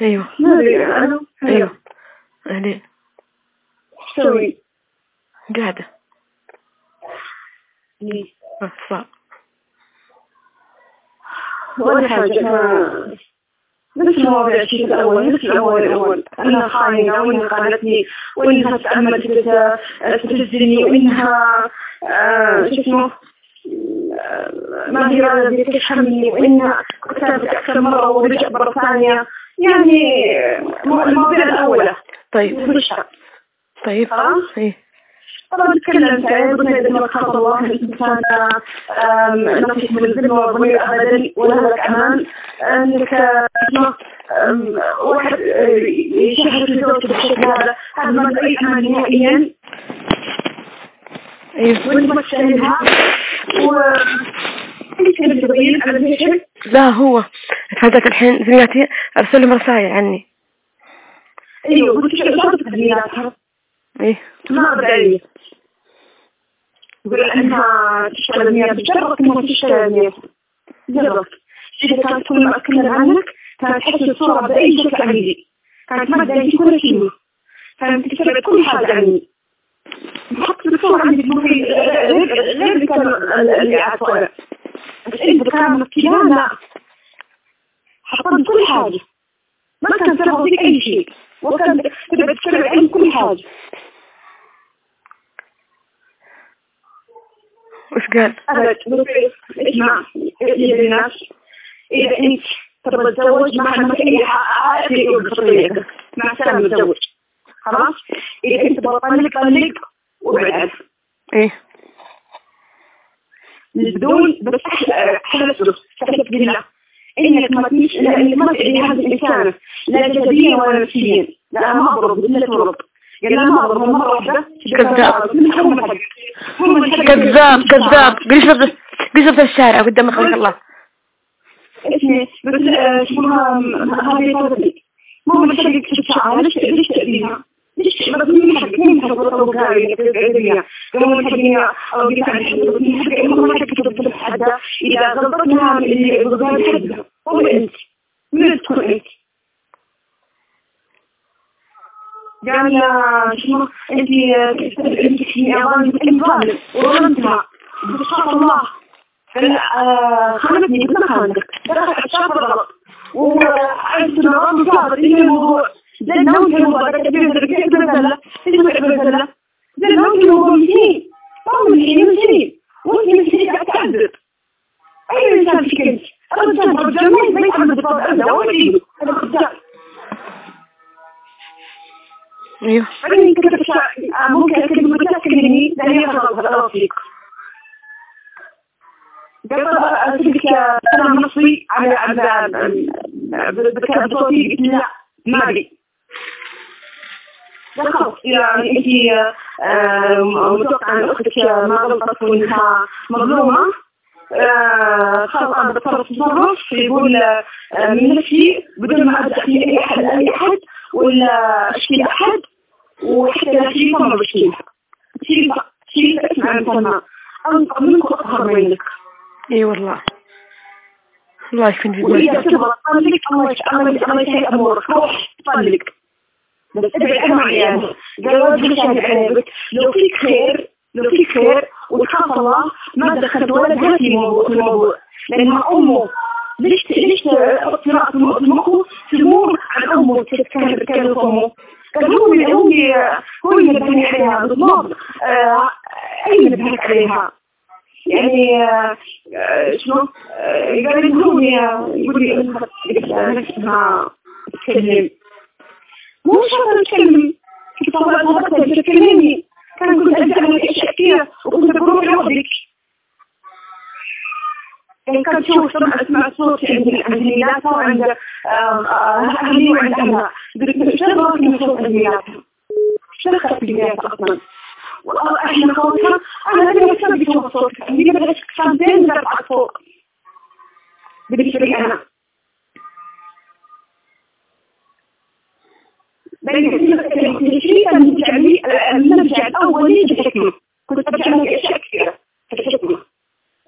ايوه ايوه ايوه اهلين ايش تسوي؟ قاعدة ليه؟ صعب ولا حاجة ما نفس المواضيع الشيء الأول نفس الأول الأول أنها خاينة وإنها خانتني وإنها تأملت تجزني وإنها شو اسمه ما هي راضية تتحملني وإنها كتبت أكثر مرة ورجع مرة ثانية يعني المواضيع الأولى طيب طيب إيه طبعا تكلمت ايضا اذا خلق الله الانسان نصيح من الذنب والظلم ابدا وهلك امان انك واحد يشهر في زوجته بالشكل هذا هذا ما اي امان نهائيا والمشكلة و لا هو هذاك الحين زميلاتي أرسل لهم رسائل عني ايوه قلت لك زميلاتها ايه ما بدأ يقول انها تشتغل مياه بجرك انها تشتغل مياه جرك اذا كانت كل ما اتكلم عنك كانت تحس الصورة بأي شكل عندي كانت ما بدأ كل شيء كانت تتكلم كل حاجة عني حتى الصورة عندي غير غير اللي عارفه انا بس انت كان مكيان لا حطيت كل حاجة ما كان في أي شيء وكان كنت بتكلم عن كل حاجة وش قال؟ قالت اسمع يا بنات إذا أنت تبغى تتزوج ما عندك أي عائلة يقول مع السلامة متزوج خلاص إذا أنت تبغى طلق طلق وابعد عنه إيه بدون بس أحلى أحلى فلوس تحلف بالله انك ما تجيش لانك ما تعدي هذا الانسان لا جسديا ولا نفسيا لا انا هضرب الا تضرب قال انا هضرب مره واحده كذاب كذاب كذاب بيشرب بيشرب في الشارع قدام خلق الله اسمي بس شو هذه ما مشكلة شو ليش ليش تأذيها إذا غلطتها من اللي غلطان حدها هو أنت من تكون أنت قال شنو أنت أنت في أظن أنت ظالم وظلمتها بشرط الله خانتني ما خانتك دخل عشان الغلط وعرفت إنه غلط صادر إنه الموضوع ده النوم هو ده كبير مثلا ايش مثلا مثلا ده ممكن هو مشي طب مشي مشي وانت مشي قاعد تعذب اي انسان في كلمه الرجال الرجال ما يتعمد بالطبع ابدا ولا يجي الرجال ايوه ممكن كلمه تكلمني لان هي غلط فيك قبل أسلك سنة ونصي على على بصوتي لا ما أدري بالضبط يعني هي متوقع ان اختك ما غلطت وانها مظلومه خلاص انا بتصرف تصرف يقول من نفسي بدون ما ابدا في اي احد اي احد ولا اشكي احد وحتى نفسي ما بشكيها شيء شيء اسمع مثلا انقى منك واظهر منك اي والله الله يكون في بالك واذا كبرت طلق الله يجعل الله يجعل امورك روح طلق بس ادعي اسمع يعني قال واجب شهد لو فيك خير لو فيك خير وتخاف الله ما دخلت ولا دخلت في الموضوع لان امه ليش ليش قراءة مخه تمر عن امه تتكلم تتكلم امه قال هو هو هو اللي بني عليها بالضبط اي اللي بني عليها يعني شنو قال لي يقول لي اسمها تتكلم مو شرط اتكلم تطلع الوقت تكلمني كان كنت ارجع من اشياء كثيره وكنت بروح لوحدك يعني كان شوف سمع اسمع صوتي عند عند ميلاد وعند اهلي وعند امها شنو ممكن نشوف عند ميلاد؟ شنو خلق ميلاد اصلا؟ واحنا خوفنا انا بدي اكسب صوتك بدي اكسب بين اربع صوت بدي انا الشيء المرجع الأولي للحكمة كنت برجع لك أشياء كثيرة الحكمة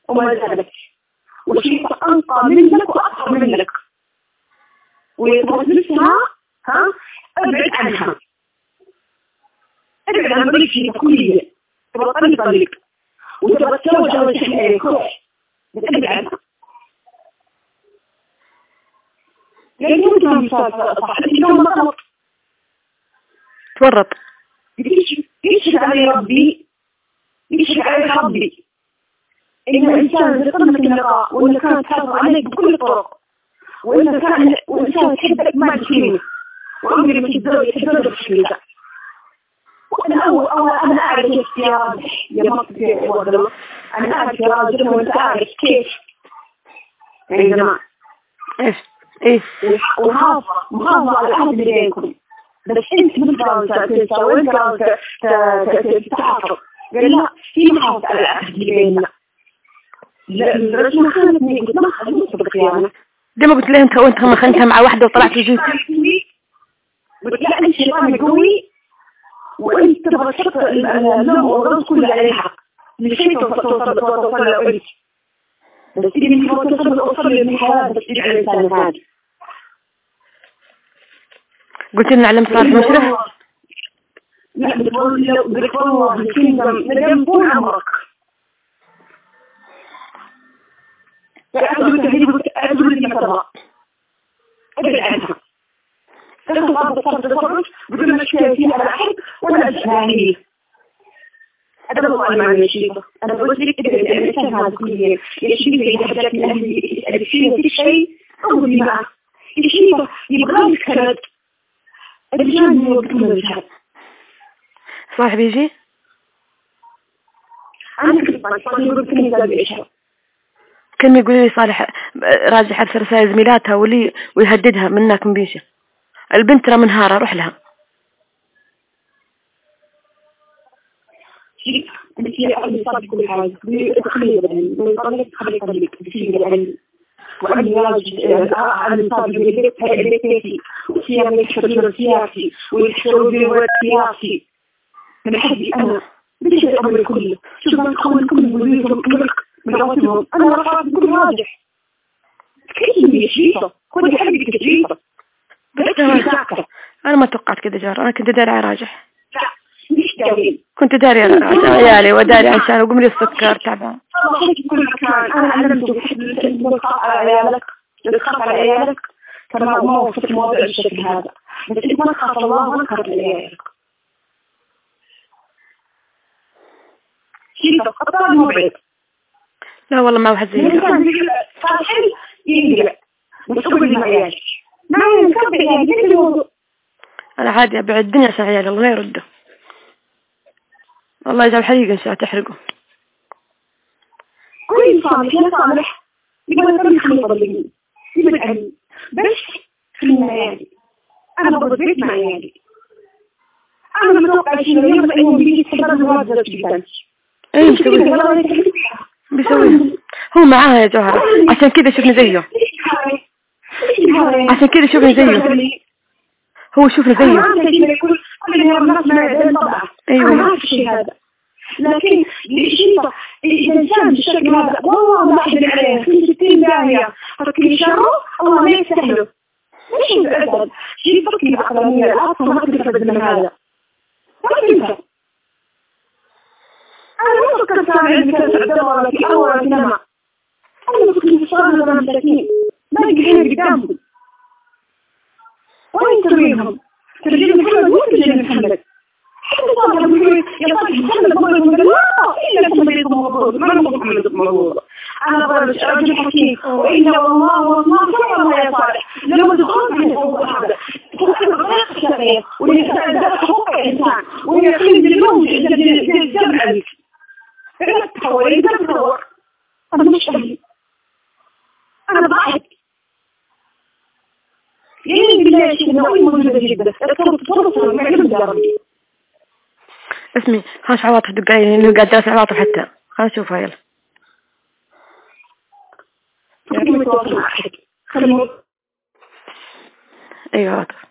وما زالت والشيء أنقى منك وأطهر منك ومجلسها ها ابعد عنها ابعد عن طريقي كلية تبقى طريق وتبقى تزوج أول شيء ابعد عنها لأنه مثل ما صار صح اليوم ما تورط ايش على ربي ايش على ربي ان الانسان يطلبك اللقاء وان كان تحرص عليك بكل الطرق وان كان وانسان يحبك ما تشيله وعمري ما تقدر تقدر تشيله وانا اول اول انا اعرف اختيارات يا مصدر انا اعرف اختياراتهم وانت اعرف كيف يا جماعه ايش ايش ومحافظه محافظه على العهد بينكم بس انت من فرنسا وين فرنسا تتعاطف قال لا في محافظ على العهد اللي بيننا الرجل خانتني قلت ما خليني صدق يعني ديما قلت لها انت وانت خنتها مع واحده وطلعتي جوج قلت لها انت كلامك قوي وانت تبغى تحط اللوم والغرض كله على الحق مش هي توصل توصل توصل لأولك بس اللي من توصل توصل للحياه بس تجي على الانسان هذا قلت لنا على مصرف مسرح هذا هو المعنى الشيخ انا بقول لك الانسان هذا كله يشيل في حاجات من اهل الشيء شيء او اللي معه الشيء يبغى الكلام صاحبي يجي كم يقول لي صالح راجع حبس رسائل زميلاتها ولي ويهددها منك من بيشه البنت ترى منهارة روح لها وأن يراجع عن طالب البيتي وصيام الحرية السياسي والحرية السياسي من حدي أنا ليش الأمر كله شوف ما تقول كل مديرهم كلك من راتبهم أنا رفعت كل راجح تكلمني شيطة خذي حقك شيطة أنا ما توقعت كذا جار أنا كنت داري راجح كنت داري أنا عيالي وداري عن شعر وقمري السكر تعبان أنا علمت بحب الخطأ على عيالك الخطأ على عيالك كما ما وصفت موضوع الشكل هذا بس ما نخاف الله ولا نخاف عيالك كيف الخطأ المبعد لا والله ما واحد زي صالح يقلع وتقول لي ما عيالك ما ينكب عيالي أنا عادي أبعد الدنيا عشان عيالي الله يرده والله إذا الحريقة سأتحرقه كل صالح يا صالح يبغى نتمي خلطة بالجنين يبغى العلم بس خلينا عيالي أنا برضه بيت مع عيالي أنا متوقع شيء يوم أنه بيجي تحضر الواد زوجتي بنش إيش بيسوي هو معاها يا جوهرة عشان كذا شفنا زيه عشان كذا شفنا زيه هو شفنا زيه أيوة. هذا لكن شوف الانسان بالشكل هذا والله ما احد عليه في 60 داهيه ركن شره الله ما يسهله مش الاسد شي فكر بعقلانيه الاصل ما اقدر ابدا من هذا ما تنفع انا ما فكرت اعمل المثال ولا في اول ولا في لما انا فكرت صار لنا مساكين ما يقدرون قدامهم وين تريهم ترجمة محمد هو ترجمة محمد حتى بعض يقول يا طالب محمد مولود لا إلا محمد مولود ما هو محمد مولود أنا برج رجل حكيم وإلا والله والله كما الله يا صالح لما دخلت في الموضوع هذا تقول أنا غير شرعي والإنسان ده حقوق الإنسان ويقيم بالموت للجمع عليك إذا تحولي إذا تحولي أنا مش أهلي أنا ضاحك يعلم بالله شيء نوعي موجودة جدا أكثر تفرص ما علم دارني اسمي هاش عواطف دقايق اللي قاعد درس عواطف حتى خلينا نشوفها يلا ايوه عواطف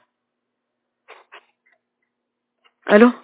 الو